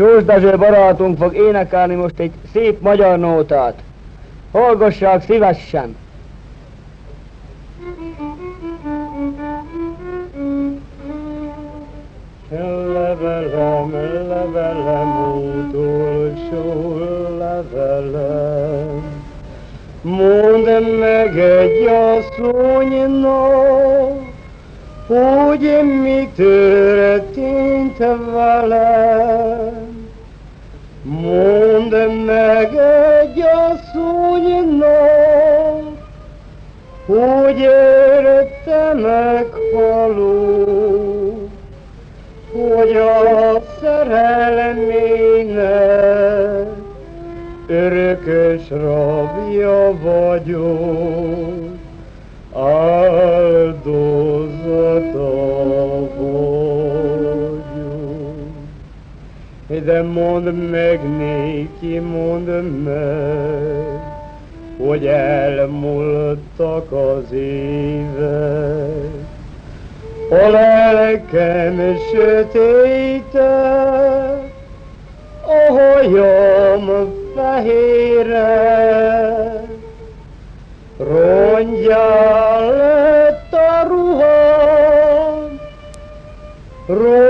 Sós Dezső barátunk fog énekelni most egy szép magyar nótát. Hallgassák szívesen! Levelem, levelem, utolsó levelem, Mondd meg egy asszonynak, hogy mi történt velem. Mondd meg egy asszonynak, hogy érte meghaló, hogy a szerelmének örökös rabja vagyok, De mondd meg néki, mondd meg, hogy elmúltak az évek, a lelkem sötéte, a hajam fehére, rongyá lett a ruham, rongy lett a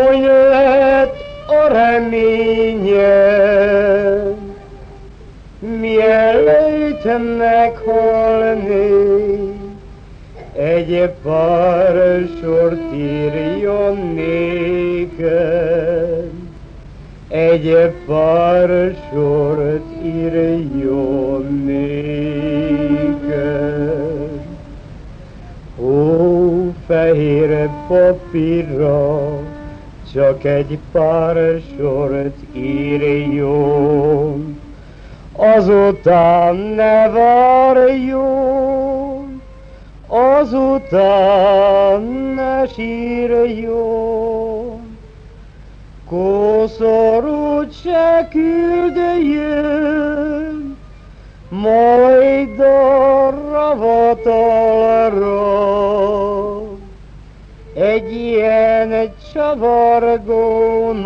reményem, mielőtt meghalni, egy pár sort írjon néked, egy pár sort írjon néked. Ó, fehér papírra, csak egy pár sort írjon, azután ne várjon, azután ne sírjon. Koszorút se küldjön, majd a ravatalra. Ilyen csavargónak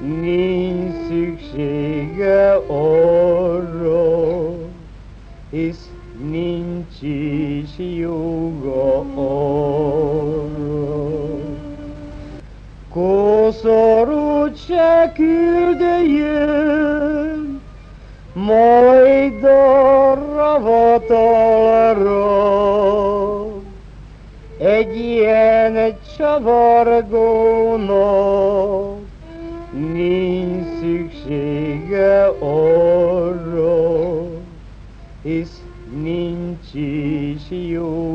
nincs szüksége arra, hisz nincs is joga arra. Koszorút se küldjön, majd a ravatalra. Ilyen csavargónak nincs szüksége arra, hisz nincs is arra.